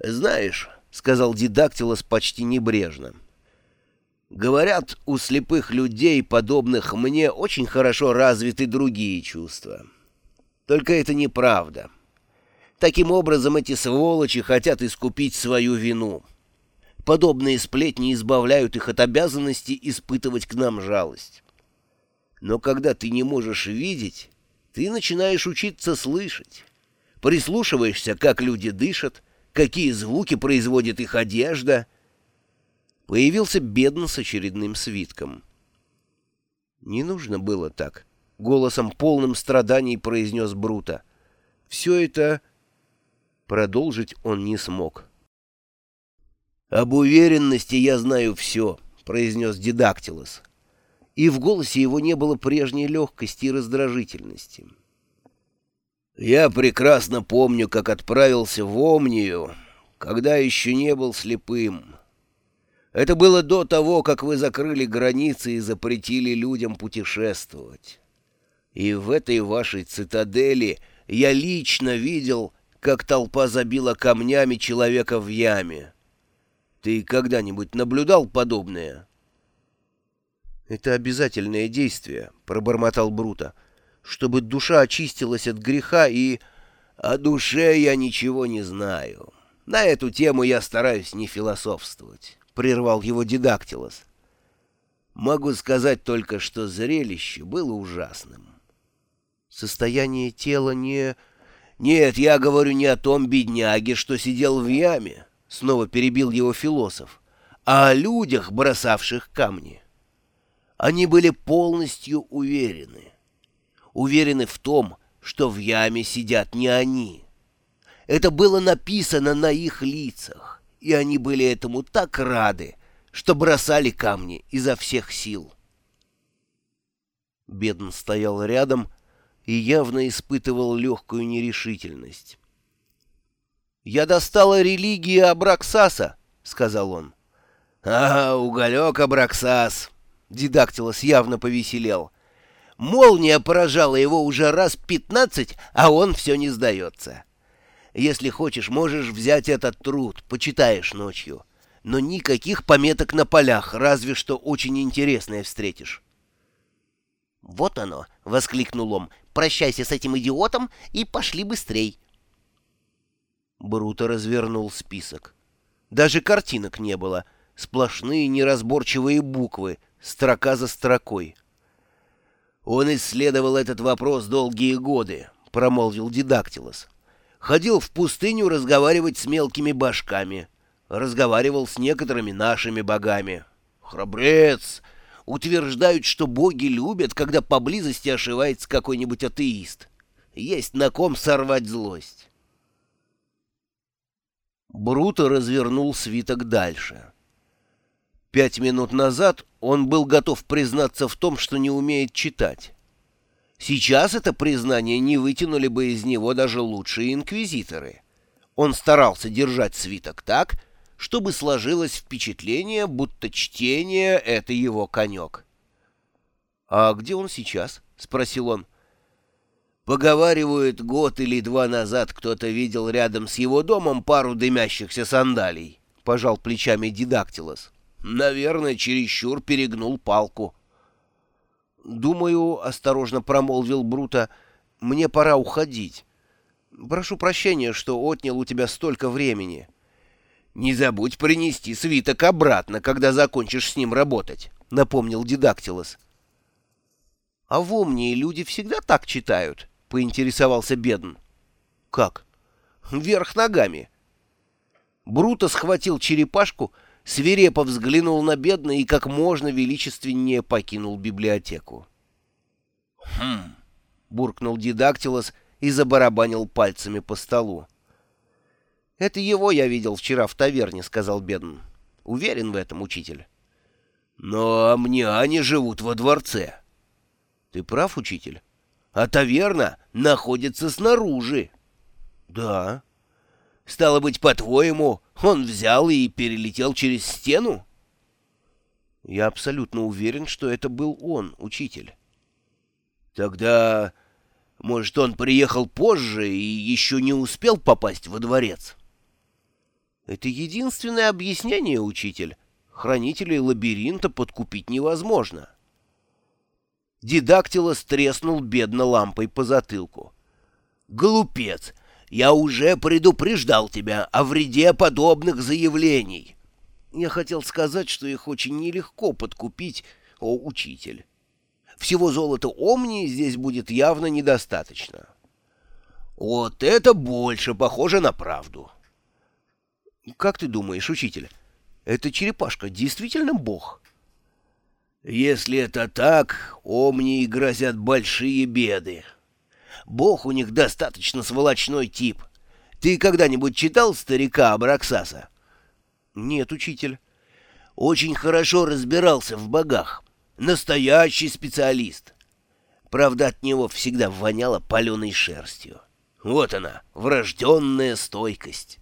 «Знаешь», — сказал Дидактилос почти небрежно, — «говорят, у слепых людей, подобных мне, очень хорошо развиты другие чувства. Только это неправда. Таким образом, эти сволочи хотят искупить свою вину. Подобные сплетни избавляют их от обязанности испытывать к нам жалость. Но когда ты не можешь видеть, ты начинаешь учиться слышать. Прислушиваешься, как люди дышат, какие звуки производит их одежда. Появился бедно с очередным свитком. «Не нужно было так», — голосом полным страданий произнес Брута. «Все это...» Продолжить он не смог. «Об уверенности я знаю все», — произнес Дидактилос. И в голосе его не было прежней легкости и раздражительности. Я прекрасно помню, как отправился в Омнию, когда еще не был слепым. Это было до того, как вы закрыли границы и запретили людям путешествовать. И в этой вашей цитадели я лично видел, как толпа забила камнями человека в яме. Ты когда-нибудь наблюдал подобное? — Это обязательное действие, — пробормотал Брута чтобы душа очистилась от греха и... О душе я ничего не знаю. На эту тему я стараюсь не философствовать, — прервал его Дидактилос. Могу сказать только, что зрелище было ужасным. Состояние тела не... Нет, я говорю не о том бедняге, что сидел в яме, — снова перебил его философ, — а о людях, бросавших камни. Они были полностью уверены уверены в том, что в яме сидят не они. Это было написано на их лицах, и они были этому так рады, что бросали камни изо всех сил. Бедн стоял рядом и явно испытывал легкую нерешительность. «Я достала религии Абраксаса», — сказал он. «А, уголек Абраксас!» — Дидактилос явно повеселел — Молния поражала его уже раз пятнадцать, а он все не сдается. Если хочешь, можешь взять этот труд, почитаешь ночью. Но никаких пометок на полях, разве что очень интересное встретишь. «Вот оно!» — воскликнул он. «Прощайся с этим идиотом и пошли быстрей!» Бруто развернул список. Даже картинок не было. Сплошные неразборчивые буквы, строка за строкой. «Он исследовал этот вопрос долгие годы», — промолвил Дидактилос. «Ходил в пустыню разговаривать с мелкими башками. Разговаривал с некоторыми нашими богами. Храбрец! Утверждают, что боги любят, когда поблизости ошивается какой-нибудь атеист. Есть на ком сорвать злость». Бруто развернул свиток дальше. Пять минут назад он был готов признаться в том, что не умеет читать. Сейчас это признание не вытянули бы из него даже лучшие инквизиторы. Он старался держать свиток так, чтобы сложилось впечатление, будто чтение — это его конек. «А где он сейчас?» — спросил он. Поговаривают, год или два назад кто-то видел рядом с его домом пару дымящихся сандалий, — пожал плечами Дидактилос. Наверное, чересчур перегнул палку. «Думаю, — осторожно промолвил Брута, — мне пора уходить. Прошу прощения, что отнял у тебя столько времени. Не забудь принести свиток обратно, когда закончишь с ним работать», — напомнил Дидактилос. «А в Омнии люди всегда так читают?» — поинтересовался Бедн. «Как?» «Вверх ногами». Бруто схватил черепашку — свирепо взглянул на бедно и как можно величественнее покинул библиотеку. «Хм!» — буркнул Дидактилос и забарабанил пальцами по столу. «Это его я видел вчера в таверне», — сказал Бедн. «Уверен в этом, учитель». «Но мне они живут во дворце». «Ты прав, учитель. А таверна находится снаружи». «Да». «Стало быть, по-твоему, он взял и перелетел через стену? Я абсолютно уверен, что это был он, учитель. Тогда, может, он приехал позже и еще не успел попасть во дворец? Это единственное объяснение, учитель. Хранителей лабиринта подкупить невозможно. Дидактилос треснул бедно лампой по затылку. «Глупец! Я уже предупреждал тебя о вреде подобных заявлений!» Я хотел сказать, что их очень нелегко подкупить, о учитель. Всего золота Омнии здесь будет явно недостаточно. Вот это больше похоже на правду. Как ты думаешь, учитель, эта черепашка действительно бог? Если это так, Омнии грозят большие беды. Бог у них достаточно сволочной тип. Ты когда-нибудь читал старика Абраксаса? Нет, учитель. Очень хорошо разбирался в богах. Настоящий специалист. Правда, от него всегда воняло паленой шерстью. Вот она, врожденная стойкость.